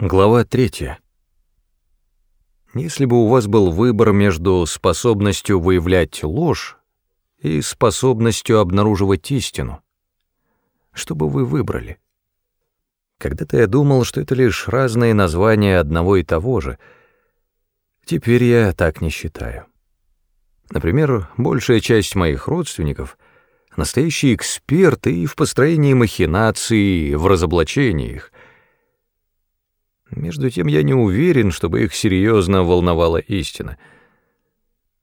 Глава третья. Если бы у вас был выбор между способностью выявлять ложь и способностью обнаруживать истину, что бы вы выбрали? Когда-то я думал, что это лишь разные названия одного и того же. Теперь я так не считаю. Например, большая часть моих родственников — настоящие эксперты и в построении махинаций, и в разоблачении их — между тем я не уверен, чтобы их серьезно волновала истина.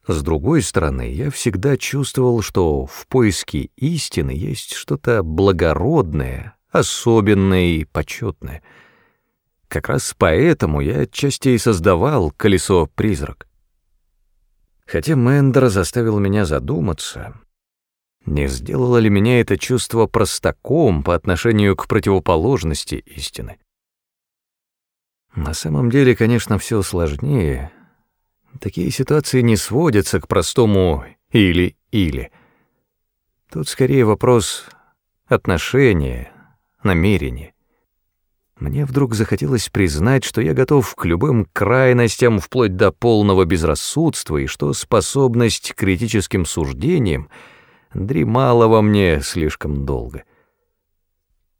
С другой стороны, я всегда чувствовал, что в поиске истины есть что-то благородное, особенное и почетное. Как раз поэтому я отчасти и создавал колесо-призрак. Хотя Мендер заставил меня задуматься, не сделало ли меня это чувство простаком по отношению к противоположности истины. На самом деле, конечно, все сложнее. Такие ситуации не сводятся к простому «или-или». Тут скорее вопрос отношения, намерения. Мне вдруг захотелось признать, что я готов к любым крайностям вплоть до полного безрассудства и что способность к критическим суждениям дремала во мне слишком долго.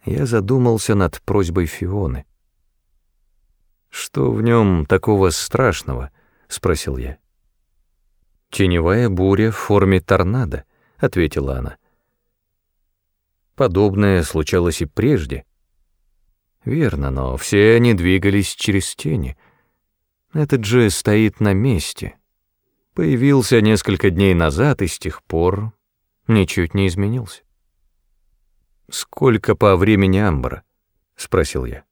Я задумался над просьбой Фионы. «Что в нем такого страшного?» — спросил я. «Теневая буря в форме торнадо», — ответила она. «Подобное случалось и прежде». «Верно, но все они двигались через тени. Этот же стоит на месте. Появился несколько дней назад и с тех пор ничуть не изменился». «Сколько по времени амбара?» — спросил я.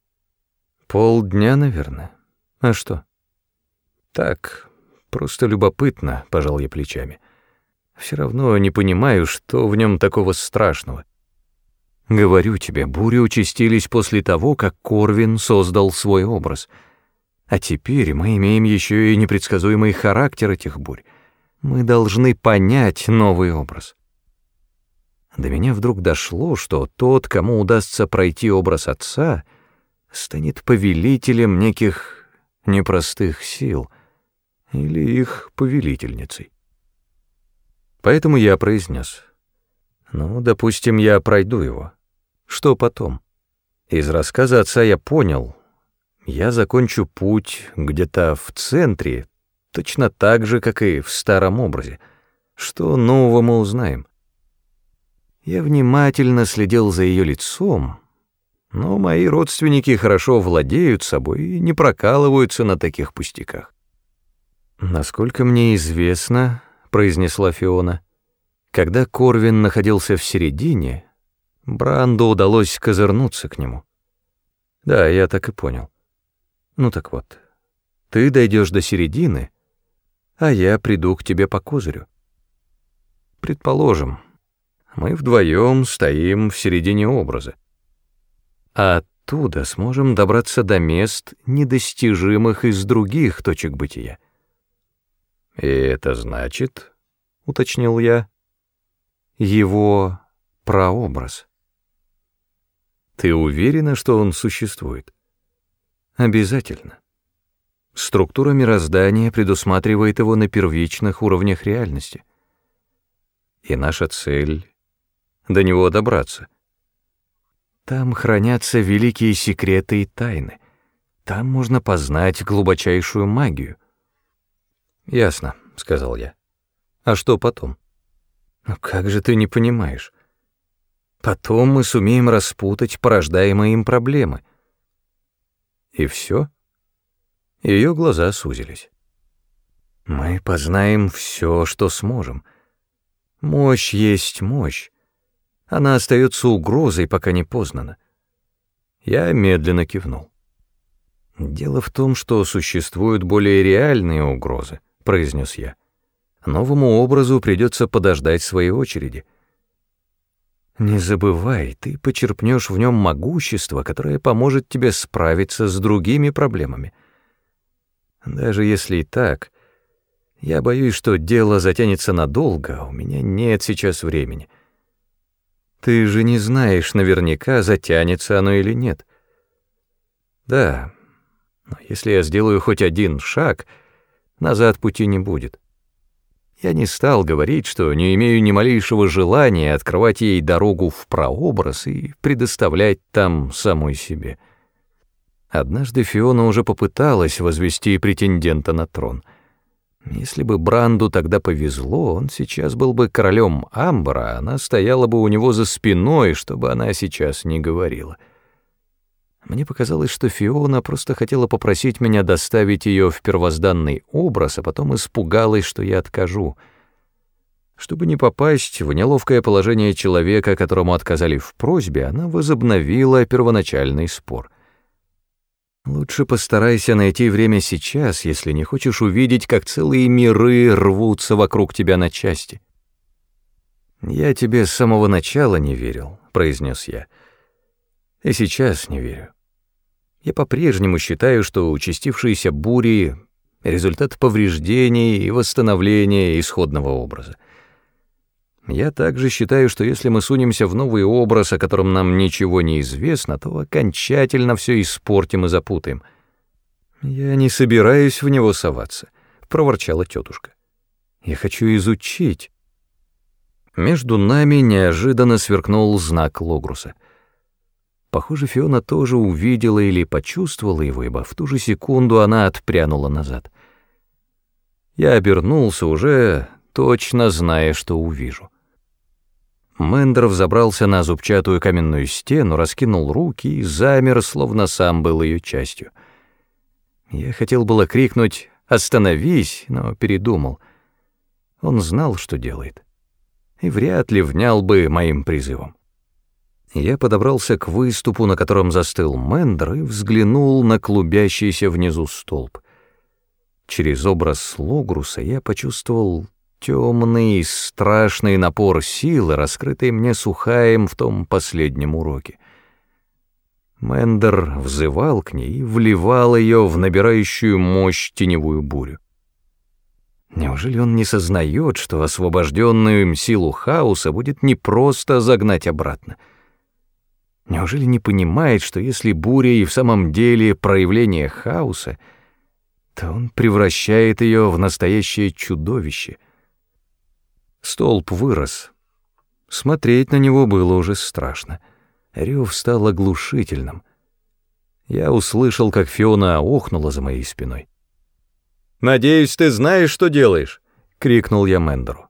Полдня, наверное. А что? Так, просто любопытно, пожал я плечами. Все равно не понимаю, что в нем такого страшного. Говорю тебе, бури участились после того, как Корвин создал свой образ. А теперь мы имеем еще и непредсказуемый характер этих бурь. Мы должны понять новый образ. До меня вдруг дошло, что тот, кому удастся пройти образ отца — станет повелителем неких непростых сил или их повелительницей. Поэтому я произнес, ну, допустим, я пройду его. Что потом? Из рассказа отца я понял, я закончу путь где-то в центре, точно так же, как и в старом образе. Что нового мы узнаем? Я внимательно следил за ее лицом, но мои родственники хорошо владеют собой и не прокалываются на таких пустяках. «Насколько мне известно», — произнесла Фиона, — «когда Корвин находился в середине, Бранду удалось козырнуться к нему». «Да, я так и понял. Ну так вот, ты дойдешь до середины, а я приду к тебе по козырю. Предположим, мы вдвоем стоим в середине образа а оттуда сможем добраться до мест, недостижимых из других точек бытия. «И это значит, — уточнил я, — его прообраз. Ты уверена, что он существует? Обязательно. Структура мироздания предусматривает его на первичных уровнях реальности. И наша цель — до него добраться. Там хранятся великие секреты и тайны. Там можно познать глубочайшую магию. «Ясно», — сказал я. «А что потом?» «Ну как же ты не понимаешь? Потом мы сумеем распутать порождаемые им проблемы». «И все?» Ее глаза сузились. «Мы познаем все, что сможем. Мощь есть мощь. Она остается угрозой, пока не познана. Я медленно кивнул. «Дело в том, что существуют более реальные угрозы», — произнес я. «Новому образу придется подождать своей очереди». «Не забывай, ты почерпнешь в нем могущество, которое поможет тебе справиться с другими проблемами. Даже если и так, я боюсь, что дело затянется надолго, а у меня нет сейчас времени». Ты же не знаешь наверняка, затянется оно или нет. Да, Но если я сделаю хоть один шаг, назад пути не будет. Я не стал говорить, что не имею ни малейшего желания открывать ей дорогу в прообраз и предоставлять там самой себе. Однажды Фиона уже попыталась возвести претендента на трон. Если бы Бранду тогда повезло, он сейчас был бы королем Амбра, а она стояла бы у него за спиной, чтобы она сейчас не говорила. — мне показалось, что Фиона просто хотела попросить меня доставить ее в первозданный образ, а потом испугалась, что я откажу. Чтобы не попасть в неловкое положение человека, которому отказали в просьбе, она возобновила первоначальный спор. Лучше постарайся найти время сейчас, если не хочешь увидеть, как целые миры рвутся вокруг тебя на части. «Я тебе с самого начала не верил», — произнес я. «И сейчас не верю. Я по-прежнему считаю, что участившиеся бури — результат повреждений и восстановления исходного образа. Я также считаю, что если мы сунемся в новый образ, о котором нам ничего не известно, то окончательно все испортим и запутаем. «Я не собираюсь в него соваться», — проворчала тетушка. «Я хочу изучить». Между нами неожиданно сверкнул знак Логруса — Похоже, Фиона тоже увидела или почувствовала его, ибо в ту же секунду она отпрянула назад. Я обернулся, уже точно зная, что увижу. Мендер взобрался на зубчатую каменную стену, раскинул руки и замер, словно сам был ее частью. Я хотел было крикнуть «Остановись!», но передумал. Он знал, что делает, и вряд ли внял бы моим призывом. Я подобрался к выступу, на котором застыл Мендер, и взглянул на клубящийся внизу столб. Через образ Логруса я почувствовал темный, страшный напор силы, раскрытый мне Сухаем в том последнем уроке. Мендер взывал к ней и вливал ее в набирающую мощь теневую бурю. Неужели он не сознает, что освобожденную им силу хаоса будет непросто загнать обратно — Неужели не понимает, что если буря и в самом деле проявление хаоса, то он превращает ее в настоящее чудовище? Столб вырос. Смотреть на него было уже страшно. Рев стал оглушительным. Я услышал, как Фиона охнула за моей спиной. «Надеюсь, ты знаешь, что делаешь?» — крикнул я Мендеру.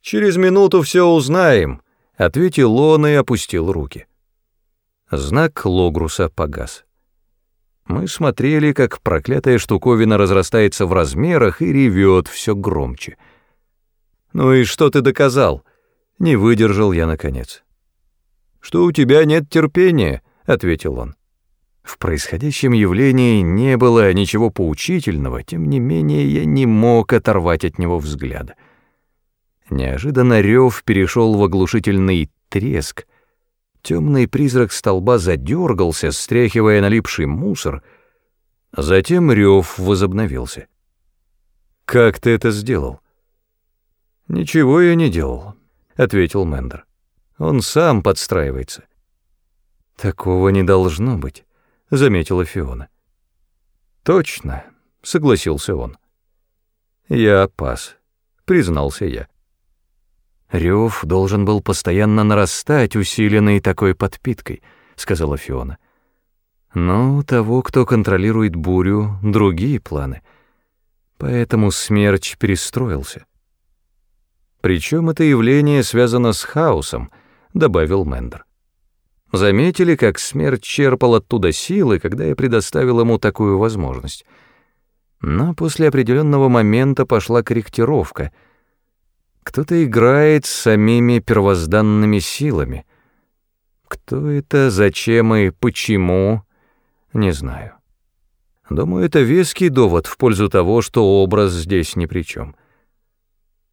«Через минуту все узнаем», — ответил он и опустил руки. Знак Логруса погас. Мы смотрели, как проклятая штуковина разрастается в размерах и ревет все громче. «Ну и что ты доказал?» — не выдержал я наконец. «Что у тебя нет терпения», — ответил он. В происходящем явлении не было ничего поучительного, тем не менее я не мог оторвать от него взгляда. Неожиданно рев перешел в оглушительный треск, Темный призрак столба задергался, стряхивая налипший мусор, затем рев возобновился. «Как ты это сделал?» «Ничего я не делал», — ответил Мендер. «Он сам подстраивается». «Такого не должно быть», — заметила Фиона. «Точно», — согласился он. «Я пас», — признался я. Рев должен был постоянно нарастать, усиленный такой подпиткой, сказала Фиона. Но у того, кто контролирует бурю, другие планы. Поэтому смерч перестроился. Причем это явление связано с хаосом, добавил Мендер. Заметили, как смерть черпал оттуда силы, когда я предоставил ему такую возможность. Но после определенного момента пошла корректировка — кто-то играет с самими первозданными силами. Кто это, зачем и почему, не знаю. Думаю, это веский довод в пользу того, что образ здесь ни при чем.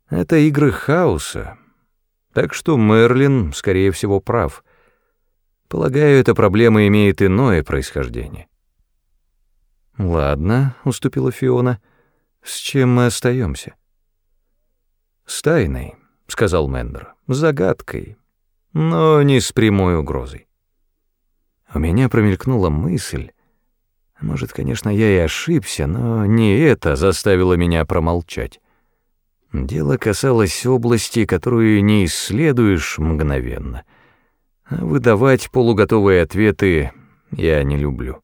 Это игры хаоса, так что Мерлин, скорее всего, прав. Полагаю, эта проблема имеет иное происхождение. «Ладно», — уступила Фиона, — «с чем мы остаемся?» «С тайной», — сказал Мендер, — «загадкой, но не с прямой угрозой». У меня промелькнула мысль, Может, конечно, я и ошибся, но не это заставило меня промолчать. Дело касалось области, которую не исследуешь мгновенно. А выдавать полуготовые ответы я не люблю.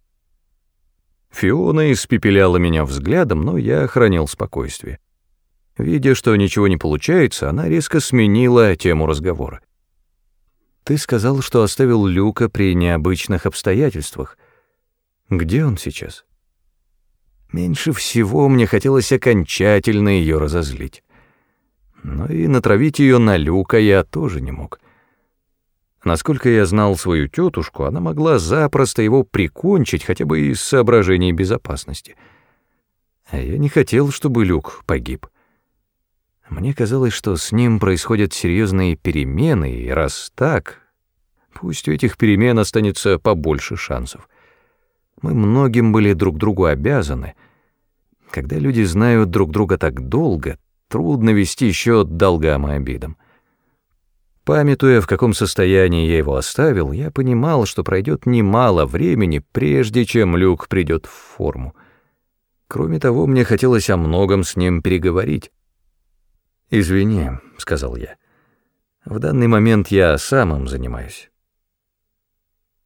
Фиона испепеляла меня взглядом, но я хранил спокойствие. Видя, что ничего не получается, она резко сменила тему разговора. «Ты сказал, что оставил Люка при необычных обстоятельствах. Где он сейчас?» Меньше всего мне хотелось окончательно ее разозлить. Но и натравить ее на Люка я тоже не мог. Насколько я знал свою тетушку, она могла запросто его прикончить хотя бы из соображений безопасности. А я не хотел, чтобы Люк погиб. Мне казалось, что с ним происходят серьезные перемены, и раз так, пусть у этих перемен останется побольше шансов. Мы многим были друг другу обязаны. Когда люди знают друг друга так долго, трудно вести счет долгам и обидам. Памятуя, в каком состоянии я его оставил, я понимал, что пройдет немало времени, прежде чем Люк придет в форму. Кроме того, мне хотелось о многом с ним переговорить. «Извини», — сказал я. «В данный момент я сам им занимаюсь».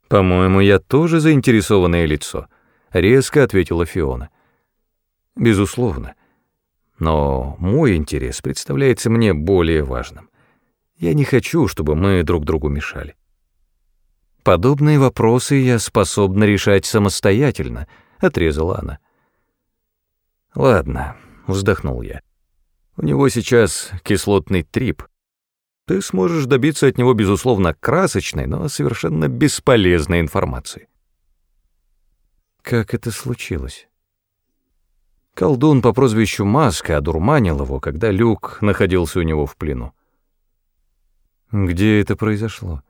«По-моему, я тоже заинтересованное лицо», — резко ответила Фиона. «Безусловно. Но мой интерес представляется мне более важным. Я не хочу, чтобы мы друг другу мешали. Подобные вопросы я способна решать самостоятельно, отрезала она. Ладно, вздохнул я. У него сейчас кислотный трип. Ты сможешь добиться от него, безусловно, красочной, но совершенно бесполезной информации. Как это случилось? Колдун по прозвищу Маска одурманил его, когда Люк находился у него в плену. Где это произошло?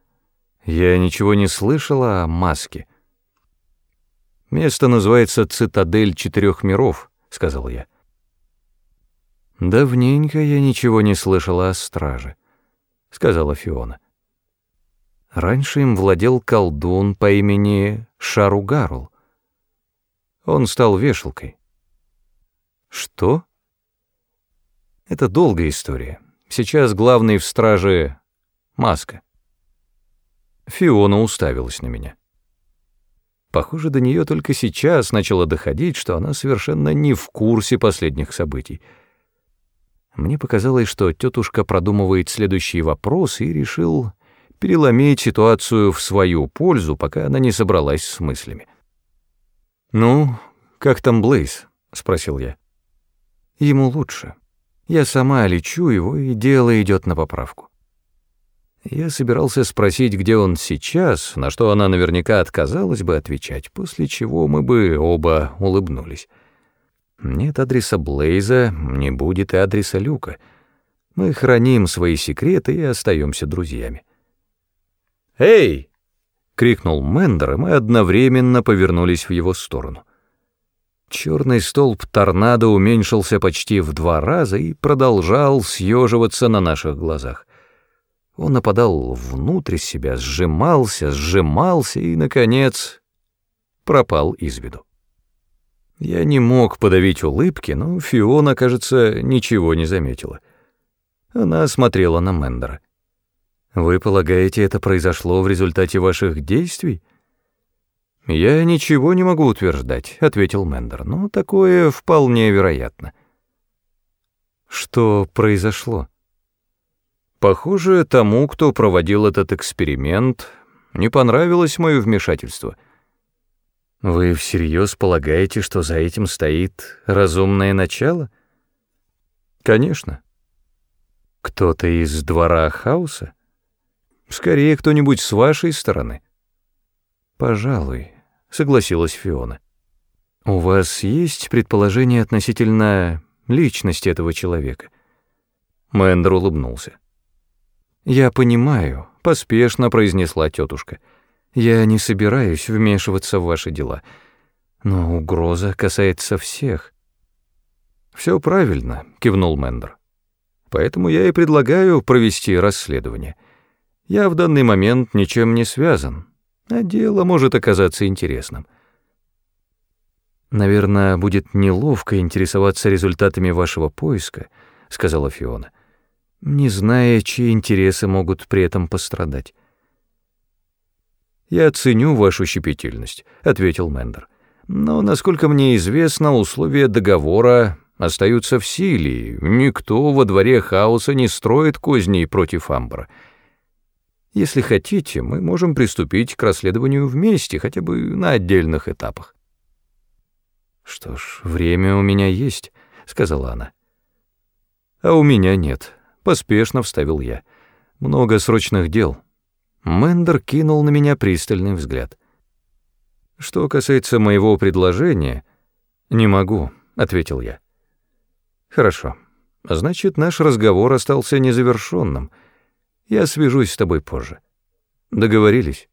Я ничего не слышала о Маске. Место называется «Цитадель четырех миров», — сказал я. «Давненько я ничего не слышала о страже», — сказала Фиона. Раньше им владел колдун по имени Шаругарул. Он стал вешалкой. Что? Это долгая история. Сейчас главный в страже — Маска. Фиона уставилась на меня. Похоже, до нее только сейчас начало доходить, что она совершенно не в курсе последних событий. Мне показалось, что тетушка продумывает следующий вопрос и решил переломить ситуацию в свою пользу, пока она не собралась с мыслями. «Ну, как там Блейз?» — спросил я. Ему лучше. Я сама лечу его, и дело идет на поправку. Я собирался спросить, где он сейчас, на что она наверняка отказалась бы отвечать, после чего мы бы оба улыбнулись. Нет адреса Блейза, не будет и адреса Люка. Мы храним свои секреты и остаемся друзьями. «Эй!» — крикнул Мендер, и мы одновременно повернулись в его сторону. Черный столб торнадо уменьшился почти в два раза и продолжал съеживаться на наших глазах. Он нападал внутрь себя, сжимался, сжимался и, наконец, пропал из виду. Я не мог подавить улыбки, но Фиона, кажется, ничего не заметила. Она смотрела на Мендера. «Вы полагаете, это произошло в результате ваших действий?» «Я ничего не могу утверждать», — ответил Мендер, — «но такое вполне вероятно». «Что произошло?» «Похоже, тому, кто проводил этот эксперимент, не понравилось мое вмешательство». «Вы всерьез полагаете, что за этим стоит разумное начало?» «Конечно». «Кто-то из двора хаоса?» «Скорее, кто-нибудь с вашей стороны». «Пожалуй», — согласилась Фиона. «У вас есть предположение относительно личности этого человека?» Мэндер улыбнулся. «Я понимаю», — поспешно произнесла тетушка. «Я не собираюсь вмешиваться в ваши дела, но угроза касается всех». «Все правильно», — кивнул Мендер. «Поэтому я и предлагаю провести расследование. Я в данный момент ничем не связан, а дело может оказаться интересным. «Наверное, будет неловко интересоваться результатами вашего поиска», — сказала Фиона, «не зная, чьи интересы могут при этом пострадать». «Я ценю вашу щепетильность», — ответил Мендер. «Но, насколько мне известно, условия договора остаются в силе, никто во дворе хаоса не строит козней против Амбра. Если хотите, мы можем приступить к расследованию вместе, хотя бы на отдельных этапах. «Что ж, время у меня есть», — сказала она. «А у меня нет», — поспешно вставил я. «Много срочных дел». Мендер кинул на меня пристальный взгляд. «Что касается моего предложения...» «Не могу», — ответил я. «Хорошо. Значит, наш разговор остался незавершенным. Я свяжусь с тобой позже». «Договорились?»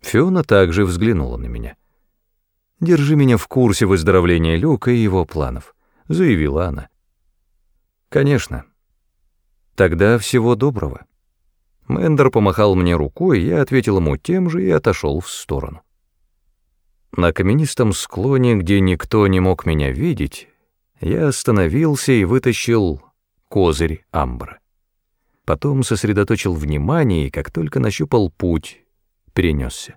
Фиона также взглянула на меня. «Держи меня в курсе выздоровления Люка и его планов», — заявила она. «Конечно. Тогда всего доброго». Мендер помахал мне рукой, я ответил ему тем же и отошел в сторону. На каменистом склоне, где никто не мог меня видеть, я остановился и вытащил козырь амбра. Потом сосредоточил внимание и, как только нащупал путь, перенесся.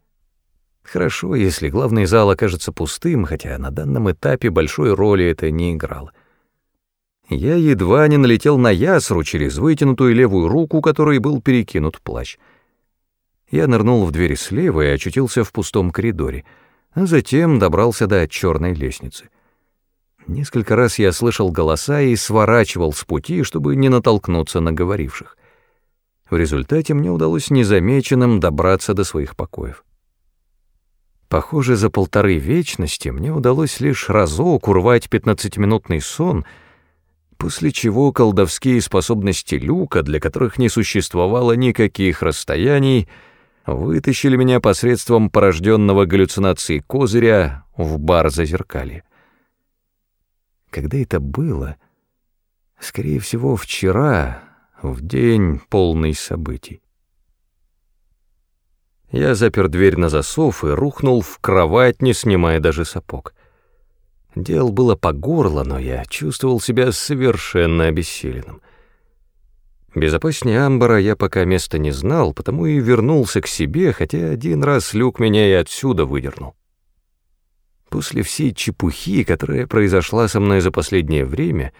Хорошо, если главный зал окажется пустым, хотя на данном этапе большой роли это не играло. Я едва не налетел на ясру через вытянутую левую руку, которой был перекинут плащ. Я нырнул в дверь слева и очутился в пустом коридоре, а затем добрался до черной лестницы. Несколько раз я слышал голоса и сворачивал с пути, чтобы не натолкнуться на говоривших. В результате мне удалось незамеченным добраться до своих покоев. Похоже, за полторы вечности мне удалось лишь разок урвать пятнадцатиминутный сон, после чего колдовские способности Люка, для которых не существовало никаких расстояний, вытащили меня посредством порожденного галлюцинацией козыря в бар зазеркалье. Когда это было? Скорее всего, вчера, в день полный событий. Я запер дверь на засов и рухнул в кровать, не снимая даже сапог. Дел было по горло, но я чувствовал себя совершенно обессиленным. Безопаснее Амбара я пока места не знал, потому и вернулся к себе, хотя один раз люк меня и отсюда выдернул. После всей чепухи, которая произошла со мной за последнее время,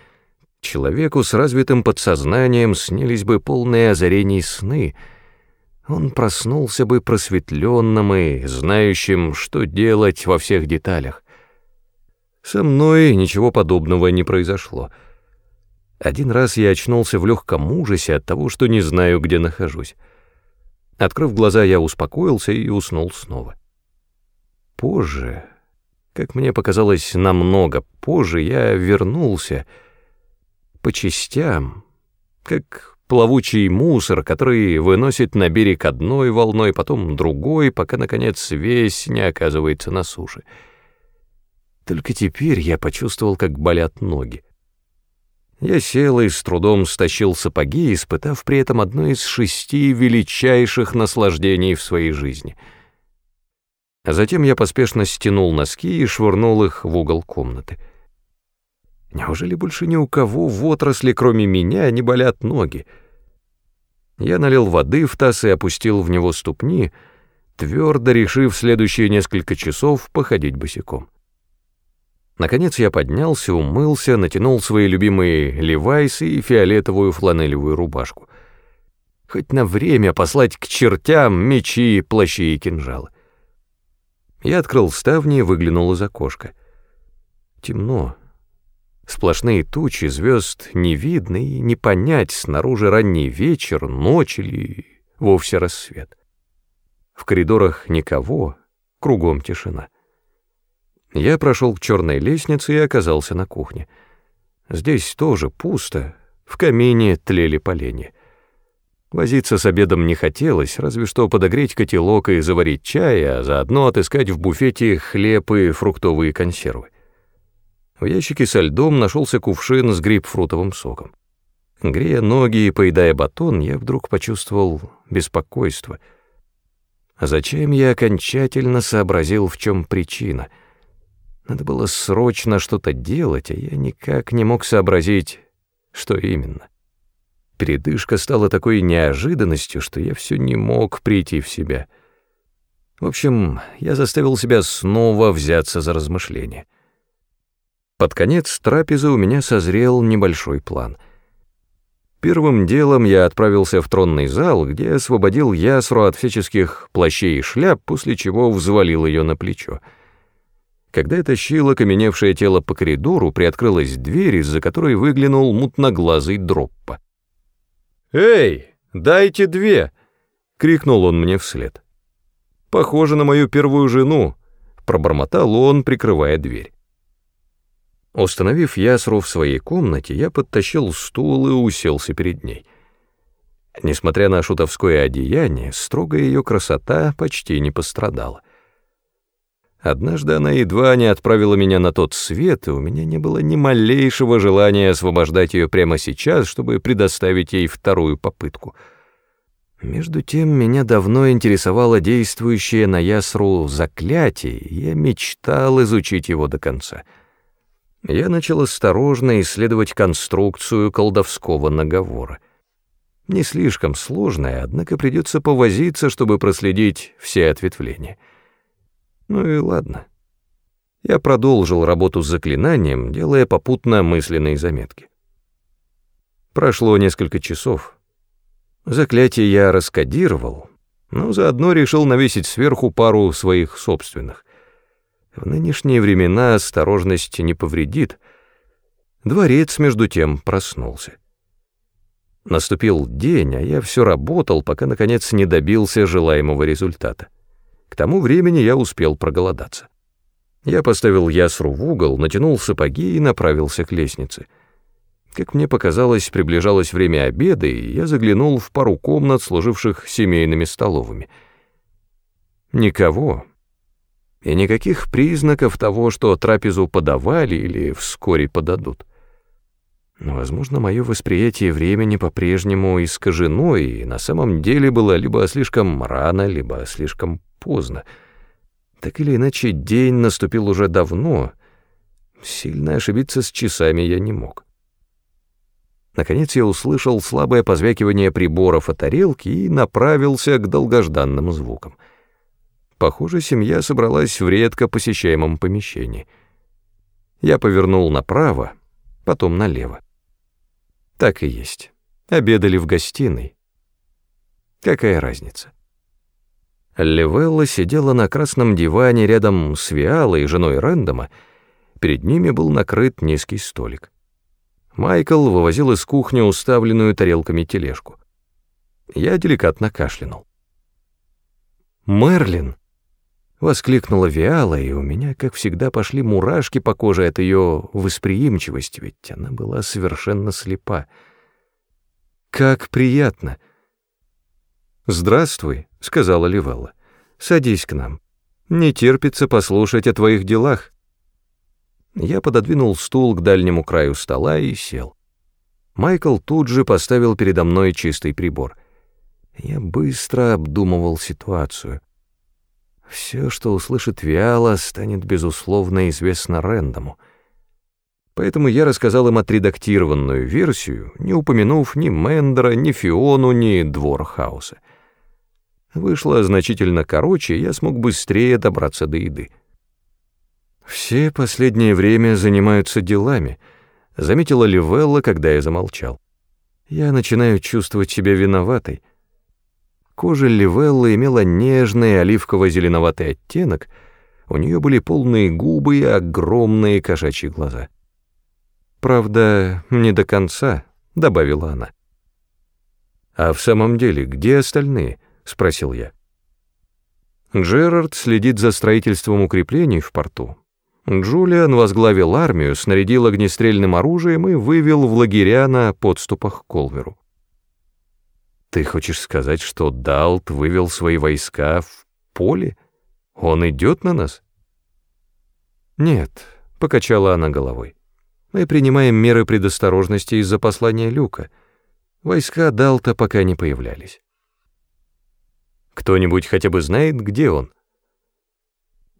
человеку с развитым подсознанием снились бы полные озарений сны. Он проснулся бы просветленным и знающим, что делать во всех деталях. Со мной ничего подобного не произошло. Один раз я очнулся в легком ужасе от того, что не знаю, где нахожусь. Открыв глаза, я успокоился и уснул снова. Позже, как мне показалось, намного позже я вернулся по частям, как плавучий мусор, который выносит на берег одной волной, потом другой, пока, наконец, весь не оказывается на суше. Только теперь я почувствовал, как болят ноги. Я сел и с трудом стащил сапоги, испытав при этом одно из шести величайших наслаждений в своей жизни — затем я поспешно стянул носки и швырнул их в угол комнаты. Неужели больше ни у кого в отрасли, кроме меня, не болят ноги? Я налил воды в таз и опустил в него ступни, твердо решив следующие несколько часов походить босиком. Наконец я поднялся, умылся, натянул свои любимые левайсы и фиолетовую фланелевую рубашку. Хоть на время послать к чертям мечи, плащи и кинжалы. Я открыл ставни и выглянул из окошка. Темно. Сплошные тучи, звезд не видно и не понять, снаружи ранний вечер, ночь или вовсе рассвет. В коридорах никого, кругом тишина. Я прошел к черной лестнице и оказался на кухне. Здесь тоже пусто, в камине тлели поленья. Возиться с обедом не хотелось, разве что подогреть котелок и заварить чай, а заодно отыскать в буфете хлеб и фруктовые консервы. В ящике со льдом нашелся кувшин с грейпфрутовым соком. Грея ноги и поедая батон, я вдруг почувствовал беспокойство. А зачем я окончательно сообразил, в чем причина? Надо было срочно что-то делать, а я никак не мог сообразить, что именно. Передышка стала такой неожиданностью, что я все не мог прийти в себя. В общем, я заставил себя снова взяться за размышления. Под конец трапезы у меня созрел небольшой план. Первым делом я отправился в тронный зал, где освободил ясру от всяческих плащей и шляп, после чего взвалил ее на плечо. Когда я тащил окаменевшее тело по коридору, приоткрылась дверь, из-за которой выглянул мутноглазый дроппа. «Эй, дайте две!» — крикнул он мне вслед. «Похоже на мою первую жену», — пробормотал он, прикрывая дверь. Установив ясру в своей комнате, я подтащил стул и уселся перед ней. Несмотря на шутовское одеяние, строгая ее красота почти не пострадала. Однажды она едва не отправила меня на тот свет, и у меня не было ни малейшего желания освобождать ее прямо сейчас, чтобы предоставить ей вторую попытку. Между тем, меня давно интересовало действующее на Ясру заклятие, и я мечтал изучить его до конца. Я начал осторожно исследовать конструкцию колдовского наговора. Не слишком сложная, однако придется повозиться, чтобы проследить все ответвления — ну и ладно. Я продолжил работу с заклинанием, делая попутно мысленные заметки. Прошло несколько часов. Заклятие я раскодировал, но заодно решил навесить сверху пару своих собственных. В нынешние времена осторожность не повредит. Дворец, между тем, проснулся. Наступил день, а я все работал, пока, наконец, не добился желаемого результата. К тому времени я успел проголодаться. Я поставил ясру в угол, натянул сапоги и направился к лестнице. Как мне показалось, приближалось время обеда, и я заглянул в пару комнат, служивших семейными столовыми. Никого. И никаких признаков того, что трапезу подавали или вскоре подадут. Но, возможно, мое восприятие времени по-прежнему искажено, и на самом деле было либо слишком рано, либо слишком поздно. Так или иначе, день наступил уже давно. Сильно ошибиться с часами я не мог. Наконец я услышал слабое позвякивание приборов о тарелке и направился к долгожданным звукам. Похоже, семья собралась в редко посещаемом помещении. Я повернул направо, потом налево. Так и есть. Обедали в гостиной. Какая разница? Левелла сидела на красном диване рядом с Виалой, женой Рэндома. Перед ними был накрыт низкий столик. Майкл вывозил из кухни уставленную тарелками тележку. Я деликатно кашлянул. «Мерлин!» — воскликнула Виала, и у меня, как всегда, пошли мурашки по коже от ее восприимчивости, ведь она была совершенно слепа. «Как приятно!» «Здравствуй», — сказала Ливелла. «Садись к нам. Не терпится послушать о твоих делах». Я пододвинул стул к дальнему краю стола и сел. Майкл тут же поставил передо мной чистый прибор. Я быстро обдумывал ситуацию. Все, что услышит Виала, станет, безусловно, известно Рэндому. Поэтому я рассказал им отредактированную версию, не упомянув ни Мендера, ни Фиону, ни Двор Хаоса. Вышло значительно короче, я смог быстрее добраться до еды. «Все последнее время занимаются делами», — заметила Ливелла, когда я замолчал. «Я начинаю чувствовать себя виноватой». Кожа Ливеллы имела нежный оливково-зеленоватый оттенок, у нее были полные губы и огромные кошачьи глаза. «Правда, не до конца», — добавила она. «А в самом деле, где остальные?» — спросил я. Джерард следит за строительством укреплений в порту. Джулиан возглавил армию, снарядил огнестрельным оружием и вывел в лагеря на подступах к Колверу. «Ты хочешь сказать, что Далт вывел свои войска в поле? Он идет на нас?» «Нет», — покачала она головой. «Мы принимаем меры предосторожности из-за послания Люка. Войска Далта пока не появлялись». Кто-нибудь хотя бы знает, где он?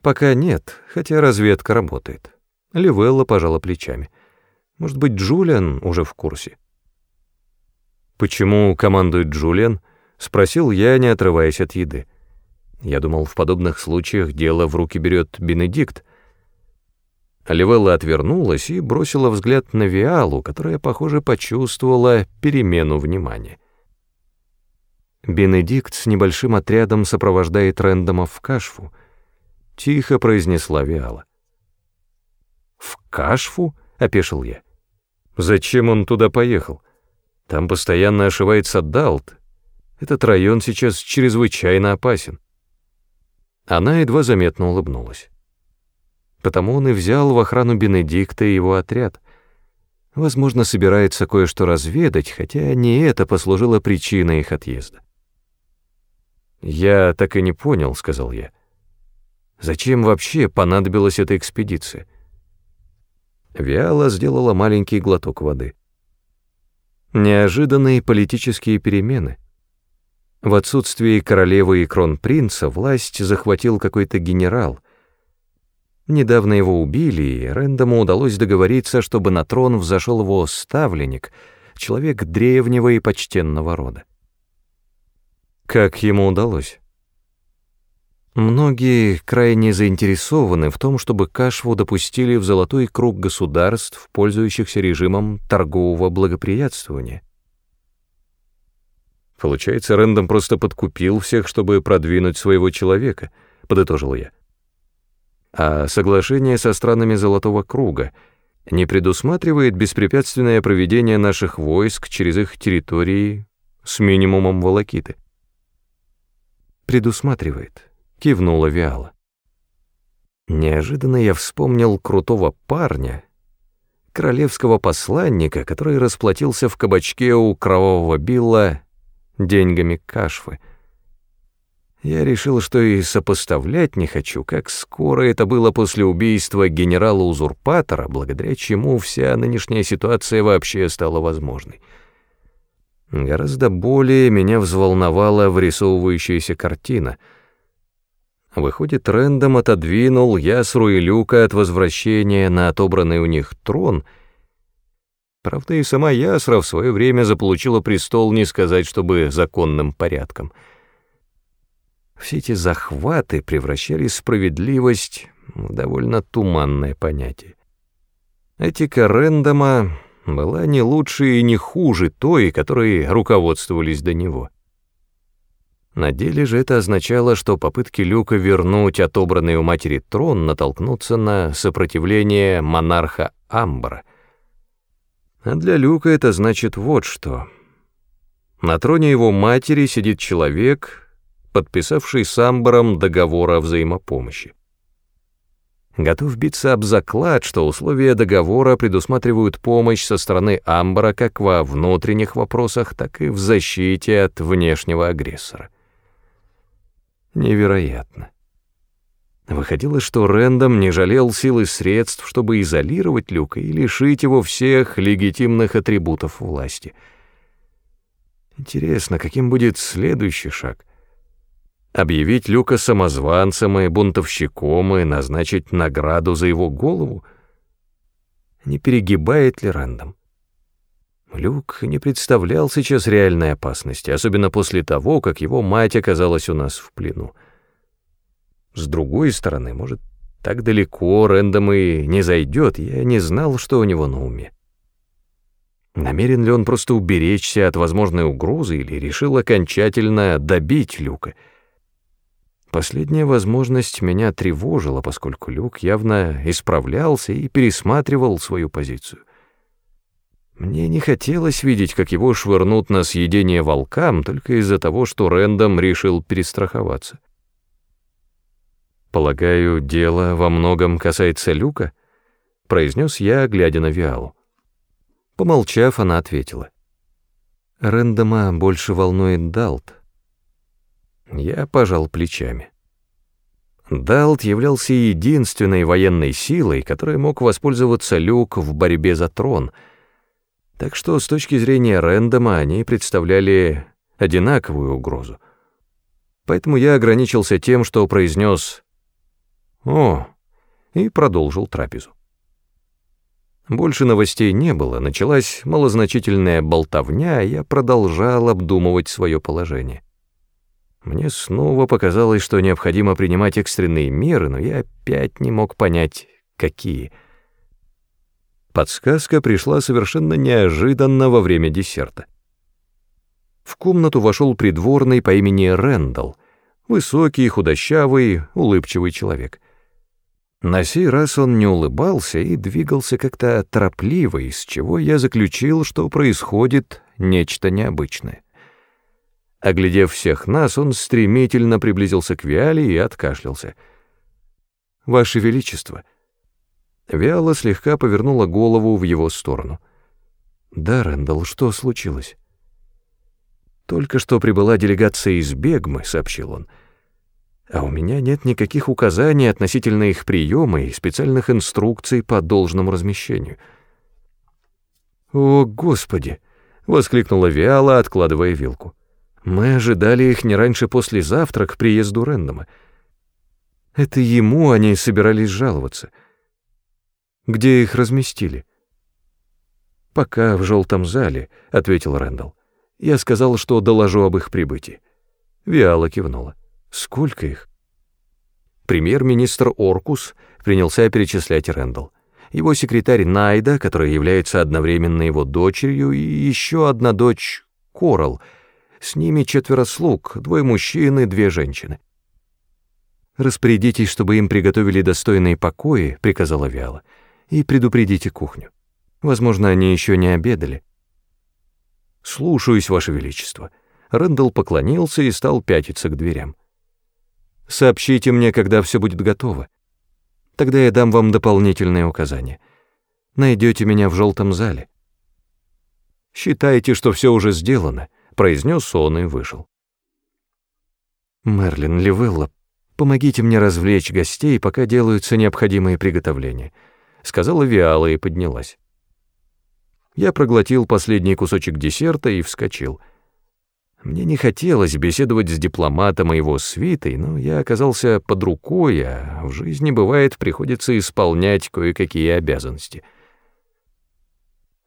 Пока нет, хотя разведка работает. Ливелла пожала плечами. Может быть, Джулиан уже в курсе. «Почему командует Джулиан?» — спросил я, не отрываясь от еды. Я думал, в подобных случаях дело в руки берет Бенедикт. Ливелла отвернулась и бросила взгляд на Виалу, которая, похоже, почувствовала перемену внимания. Бенедикт с небольшим отрядом сопровождает Рэндома в Кашфу, тихо произнесла Виала. «В Кашфу?» — опешил я. «Зачем он туда поехал? Там постоянно ошивается Далт. Этот район сейчас чрезвычайно опасен». Она едва заметно улыбнулась. Потому он и взял в охрану Бенедикта и его отряд. Возможно, собирается кое-что разведать, хотя не это послужило причиной их отъезда. «Я так и не понял», — сказал я. «Зачем вообще понадобилась эта экспедиция?» Виала сделала маленький глоток воды. Неожиданные политические перемены. В отсутствии королевы и кронпринца власть захватил какой-то генерал. Недавно его убили, и Рэндому удалось договориться, чтобы на трон взошел его ставленник, человек древнего и почтенного рода. Как ему удалось? Многие крайне заинтересованы в том, чтобы Кашву допустили в золотой круг государств, пользующихся режимом торгового благоприятствования. Получается, Рэндом просто подкупил всех, чтобы продвинуть своего человека, подытожил я. А соглашение со странами Золотого Круга не предусматривает беспрепятственное проведение наших войск через их территории с минимумом волокиты. Предусматривает кивнула Виала. Неожиданно я вспомнил крутого парня, королевского посланника, который расплатился в кабачке у кровавого Билла деньгами кашфы. Я решил, что и сопоставлять не хочу, как скоро это было после убийства генерала-узурпатора, благодаря чему вся нынешняя ситуация вообще стала возможной. Гораздо более меня взволновала вырисовывающаяся картина — Выходит, Рэндом отодвинул Ясру и Люка от возвращения на отобранный у них трон. Правда, и сама Ясра в свое время заполучила престол, не сказать, чтобы законным порядком. Все эти захваты превращали справедливость в довольно туманное понятие. Этика Рэндома была не лучше и не хуже той, которой руководствовались до него. На деле же это означало, что попытки Люка вернуть отобранный у матери трон натолкнутся на сопротивление монарха Амбра. А для Люка это значит вот что. На троне его матери сидит человек, подписавший с Амбром договор о взаимопомощи. Готов биться об заклад, что условия договора предусматривают помощь со стороны Амбра как во внутренних вопросах, так и в защите от внешнего агрессора. Невероятно. Выходило, что Рэндом не жалел сил и средств, чтобы изолировать Люка и лишить его всех легитимных атрибутов власти. Интересно, каким будет следующий шаг? Объявить Люка самозванцем и бунтовщиком и назначить награду за его голову? Не перегибает ли Рэндом? Люк не представлял сейчас реальной опасности, особенно после того, как его мать оказалась у нас в плену. С другой стороны, может, так далеко Рэндом и не зайдет, я не знал, что у него на уме. Намерен ли он просто уберечься от возможной угрозы или решил окончательно добить Люка? Последняя возможность меня тревожила, поскольку Люк явно исправлялся и пересматривал свою позицию. Мне не хотелось видеть, как его швырнут на съедение волкам только из-за того, что Рэндом решил перестраховаться. «Полагаю, дело во многом касается Люка?» — произнес я, глядя на Виалу. Помолчав, она ответила. «Рэндома больше волнует Далт». Я пожал плечами. Далт являлся единственной военной силой, которой мог воспользоваться Люк в борьбе за трон — так что с точки зрения Рэндома они представляли одинаковую угрозу. Поэтому я ограничился тем, что произнес «О!» и продолжил трапезу. Больше новостей не было, началась малозначительная болтовня, и я продолжал обдумывать свое положение. Мне снова показалось, что необходимо принимать экстренные меры, но я опять не мог понять, какие. Подсказка пришла совершенно неожиданно во время десерта. В комнату вошел придворный по имени Рэндалл, высокий, худощавый, улыбчивый человек. На сей раз он не улыбался и двигался как-то торопливо, из чего я заключил, что происходит нечто необычное. Оглядев всех нас, он стремительно приблизился к Виале и откашлялся. «Ваше Величество!» Виала слегка повернула голову в его сторону. «Да, Рэндалл, что случилось?» «Только что прибыла делегация из Бегмы», — сообщил он. «А у меня нет никаких указаний относительно их приема и специальных инструкций по должному размещению». «О, Господи!» — воскликнула Виала, откладывая вилку. Мы ожидали их не раньше послезавтра к приезду Рэндома. Это ему они собирались жаловаться. Где их разместили? «Пока в желтом зале», — ответил Рэндалл. «Я сказал, что доложу об их прибытии». Виала кивнула. «Сколько их?» Премьер-министр Оркус принялся перечислять Рэндалл. Его секретарь Найда, которая является одновременно его дочерью, и еще одна дочь Корал — с ними четверо слуг, двое мужчин и две женщины. «Распорядитесь, чтобы им приготовили достойные покои», — приказала Виала, — «и предупредите кухню. Возможно, они еще не обедали». «Слушаюсь, Ваше Величество». Рэндалл поклонился и стал пятиться к дверям. «Сообщите мне, когда все будет готово. Тогда я дам вам дополнительные указания. Найдете меня в желтом зале». «Считайте, что все уже сделано», произнес он и вышел. «Мерлин, Ливелла, помогите мне развлечь гостей, пока делаются необходимые приготовления», сказала Виала и поднялась. Я проглотил последний кусочек десерта и вскочил. Мне не хотелось беседовать с дипломатом и его свитой, но я оказался под рукой, а в жизни, бывает, приходится исполнять кое-какие обязанности.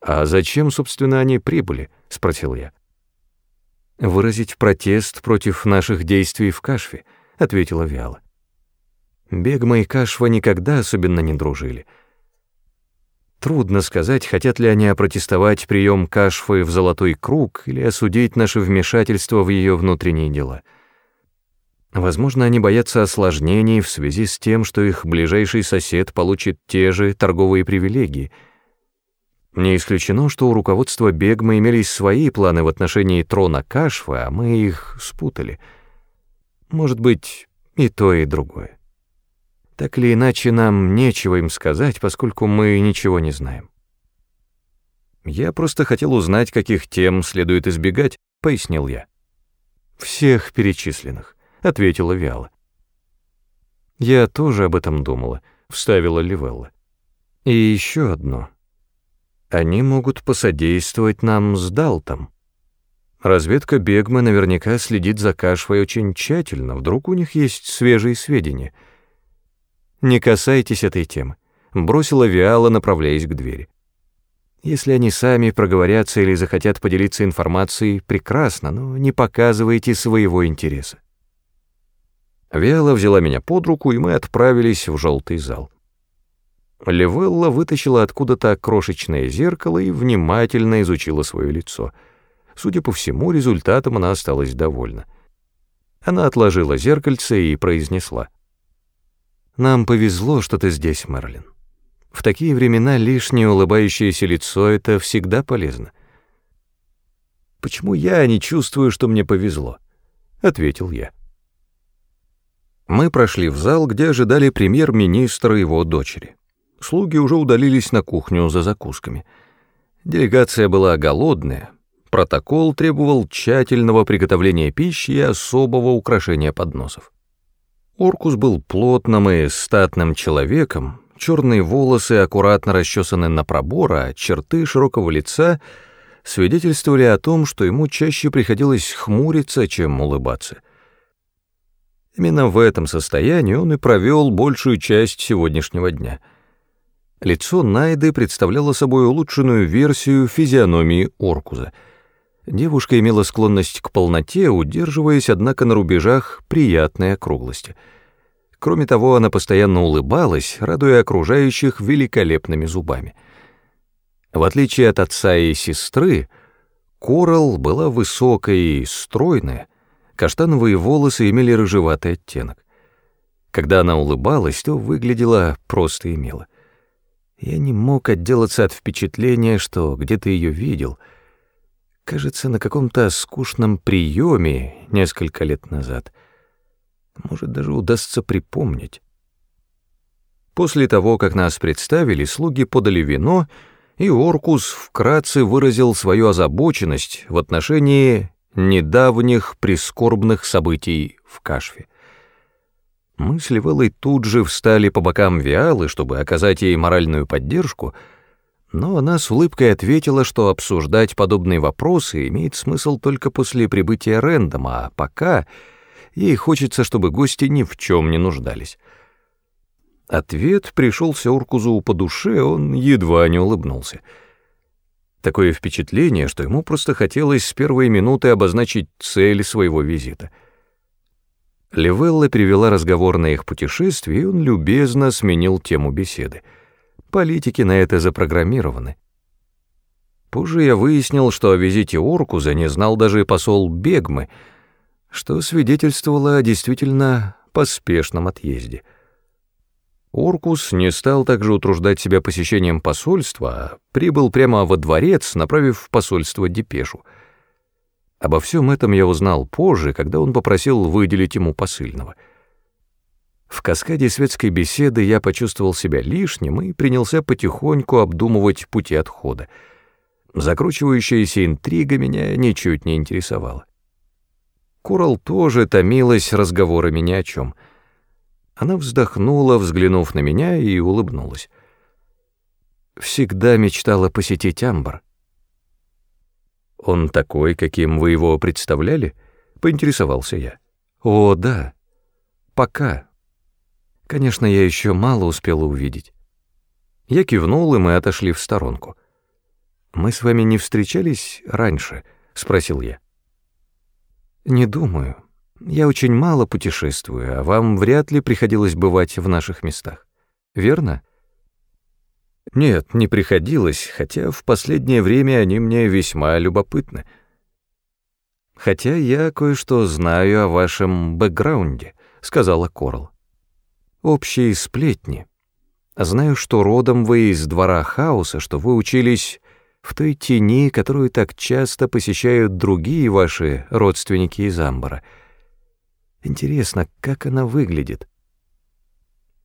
«А зачем, собственно, они прибыли?» — спросил я выразить протест против наших действий в Кашфе», — ответила Виала. Бегма и Кашва никогда особенно не дружили. Трудно сказать, хотят ли они опротестовать прием Кашфы в золотой круг или осудить наше вмешательство в ее внутренние дела. Возможно, они боятся осложнений в связи с тем, что их ближайший сосед получит те же торговые привилегии — не исключено, что у руководства Бегма имелись свои планы в отношении трона Кашфа, а мы их спутали. Может быть, и то, и другое. Так или иначе, нам нечего им сказать, поскольку мы ничего не знаем. «Я просто хотел узнать, каких тем следует избегать», — пояснил я. «Всех перечисленных», — ответила Виала. «Я тоже об этом думала», — вставила Ливелла. «И еще одно. Они могут посодействовать нам с Далтом. Разведка Бегма наверняка следит за Кашвой очень тщательно, вдруг у них есть свежие сведения. Не касайтесь этой темы, бросила Виала, направляясь к двери. Если они сами проговорятся или захотят поделиться информацией, прекрасно, но не показывайте своего интереса. Виала взяла меня под руку, и мы отправились в желтый зал. Левелла вытащила откуда-то крошечное зеркало и внимательно изучила свое лицо. Судя по всему, результатом она осталась довольна. Она отложила зеркальце и произнесла. «Нам повезло, что ты здесь, Мерлин. В такие времена лишнее улыбающееся лицо — это всегда полезно». «Почему я не чувствую, что мне повезло?» — ответил я. Мы прошли в зал, где ожидали премьер-министра и его дочери. Слуги уже удалились на кухню за закусками. Делегация была голодная. Протокол требовал тщательного приготовления пищи и особого украшения подносов. Оркус был плотным и статным человеком, черные волосы аккуратно расчесаны на пробор, а черты широкого лица свидетельствовали о том, что ему чаще приходилось хмуриться, чем улыбаться. Именно в этом состоянии он и провел большую часть сегодняшнего дня. Лицо Найды представляло собой улучшенную версию физиономии Оркуза. Девушка имела склонность к полноте, удерживаясь, однако, на рубежах приятной округлости. Кроме того, она постоянно улыбалась, радуя окружающих великолепными зубами. В отличие от отца и сестры, Корал была высокая и стройная, каштановые волосы имели рыжеватый оттенок. Когда она улыбалась, то выглядела просто и мило. Я не мог отделаться от впечатления, что где-то ее видел. Кажется, на каком-то скучном приеме несколько лет назад. Может, даже удастся припомнить. После того, как нас представили, слуги подали вино — и Оркус вкратце выразил свою озабоченность в отношении недавних прискорбных событий в Кашфе. Мы с Ливеллой тут же встали по бокам Виалы, чтобы оказать ей моральную поддержку, но она с улыбкой ответила, что обсуждать подобные вопросы имеет смысл только после прибытия Рэндома, а пока ей хочется, чтобы гости ни в чем не нуждались. Ответ пришелся Уркузу по душе, он едва не улыбнулся. Такое впечатление, что ему просто хотелось с первой минуты обозначить цель своего визита. Левелла привела разговор на их путешествие, и он любезно сменил тему беседы. Политики на это запрограммированы. Позже я выяснил, что о визите Оркуза не знал даже посол Бегмы, что свидетельствовало о действительно поспешном отъезде — Оркус не стал также утруждать себя посещением посольства, а прибыл прямо во дворец, направив в посольство депешу. Обо всем этом я узнал позже, когда он попросил выделить ему посыльного. В каскаде светской беседы я почувствовал себя лишним и принялся потихоньку обдумывать пути отхода. Закручивающаяся интрига меня ничуть не интересовала. Курал тоже томилась разговорами ни о чем — она вздохнула, взглянув на меня, и улыбнулась. «Всегда мечтала посетить Амбар». «Он такой, каким вы его представляли?» — поинтересовался я. «О, да. Пока. Конечно, я еще мало успела увидеть». Я кивнул, и мы отошли в сторонку. «Мы с вами не встречались раньше?» — спросил я. «Не думаю. Я очень мало путешествую, а вам вряд ли приходилось бывать в наших местах. Верно? Нет, не приходилось, хотя в последнее время они мне весьма любопытны. Хотя я кое-что знаю о вашем бэкграунде, сказала Корл. Общие сплетни. Знаю, что родом вы из двора хаоса, что вы учились в той тени, которую так часто посещают другие ваши родственники из Амбара — Интересно, как она выглядит?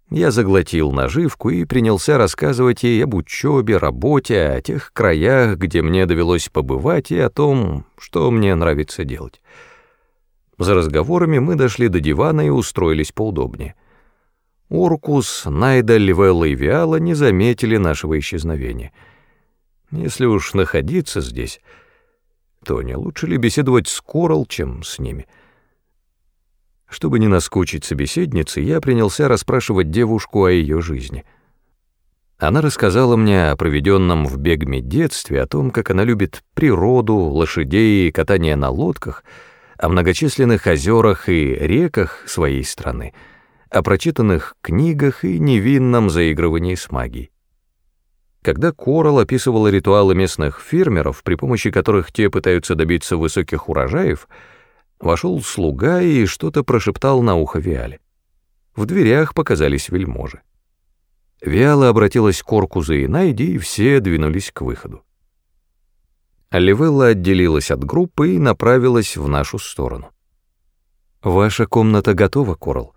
Я заглотил наживку и принялся рассказывать ей об учебе, работе, о тех краях, где мне довелось побывать, и о том, что мне нравится делать. За разговорами мы дошли до дивана и устроились поудобнее. Оркус, Найда, Ливелла и Виала не заметили нашего исчезновения. Если уж находиться здесь, то не лучше ли беседовать с Корал, чем с ними — чтобы не наскучить собеседнице, я принялся расспрашивать девушку о ее жизни. Она рассказала мне о проведенном в Бегме детстве, о том, как она любит природу, лошадей и катание на лодках, о многочисленных озерах и реках своей страны, о прочитанных книгах и невинном заигрывании с магией. Когда Корал описывала ритуалы местных фермеров, при помощи которых те пытаются добиться высоких урожаев, Вошел слуга и что-то прошептал на ухо Виале. В дверях показались вельможи. Виала обратилась к Оркузу и Найди, и все двинулись к выходу. Оливелла отделилась от группы и направилась в нашу сторону. «Ваша комната готова, Корл.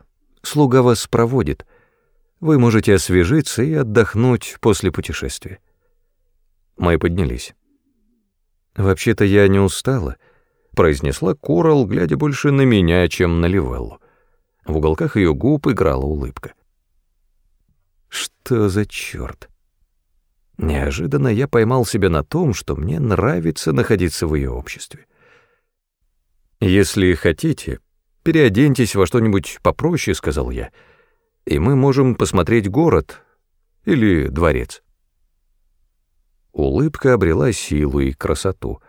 Слуга вас проводит. Вы можете освежиться и отдохнуть после путешествия». Мы поднялись. «Вообще-то я не устала», произнесла Корал, глядя больше на меня, чем на Ливеллу. В уголках ее губ играла улыбка. Что за черт? Неожиданно я поймал себя на том, что мне нравится находиться в ее обществе. Если хотите, «Переоденьтесь во что-нибудь попроще», — сказал я, — «и мы можем посмотреть город или дворец». Улыбка обрела силу и красоту.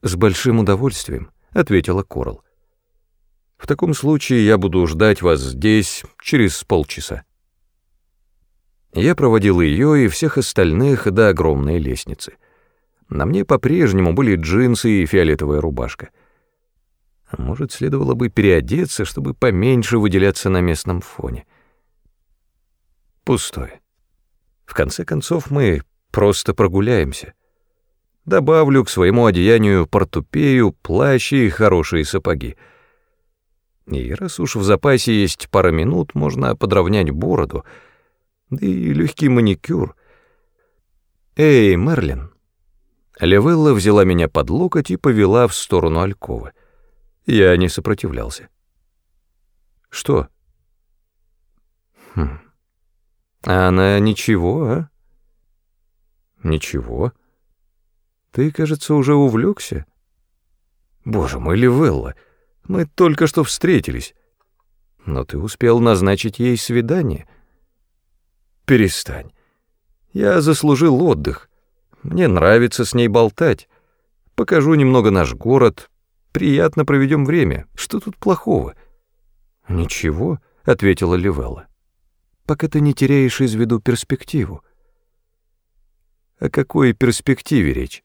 «С большим удовольствием», — ответила Корл. «В таком случае я буду ждать вас здесь через полчаса». Я проводил ее и всех остальных до огромной лестницы. На мне по-прежнему были джинсы и фиолетовая рубашка. Может, следовало бы переодеться, чтобы поменьше выделяться на местном фоне. Пустое. В конце концов, мы просто прогуляемся. Добавлю к своему одеянию портупею, плащ и хорошие сапоги. И раз уж в запасе есть пара минут, можно подровнять бороду, да и легкий маникюр. «Эй, Мерлин!» Левелла взяла меня под локоть и повела в сторону Алькова. Я не сопротивлялся. «Что?» «Хм... Она ничего, а?» «Ничего. Ты, кажется, уже увлекся?» «Боже мой, Ливелла, мы только что встретились. Но ты успел назначить ей свидание». «Перестань. Я заслужил отдых. Мне нравится с ней болтать. Покажу немного наш город. Приятно проведем время. Что тут плохого?» «Ничего», — ответила Ливелла. «Пока ты не теряешь из виду перспективу. О какой перспективе речь?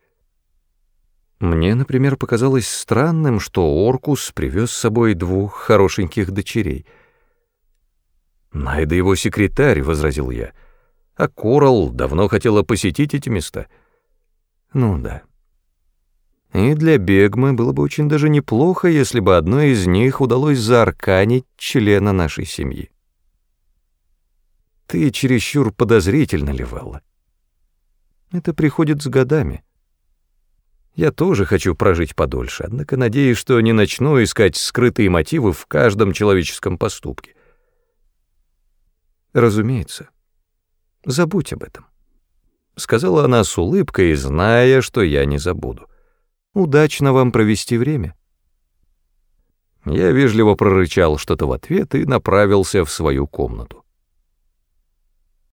Мне, например, показалось странным, что Оркус привез с собой двух хорошеньких дочерей. «Найда его секретарь», — возразил я, — «а Корал давно хотела посетить эти места». «Ну да». И для Бегмы было бы очень даже неплохо, если бы одной из них удалось заарканить члена нашей семьи. Ты чересчур подозрительно, Левелла. Это приходит с годами. Я тоже хочу прожить подольше, однако надеюсь, что не начну искать скрытые мотивы в каждом человеческом поступке. Разумеется. Забудь об этом. Сказала она с улыбкой, зная, что я не забуду. Удачно вам провести время. Я вежливо прорычал что-то в ответ и направился в свою комнату.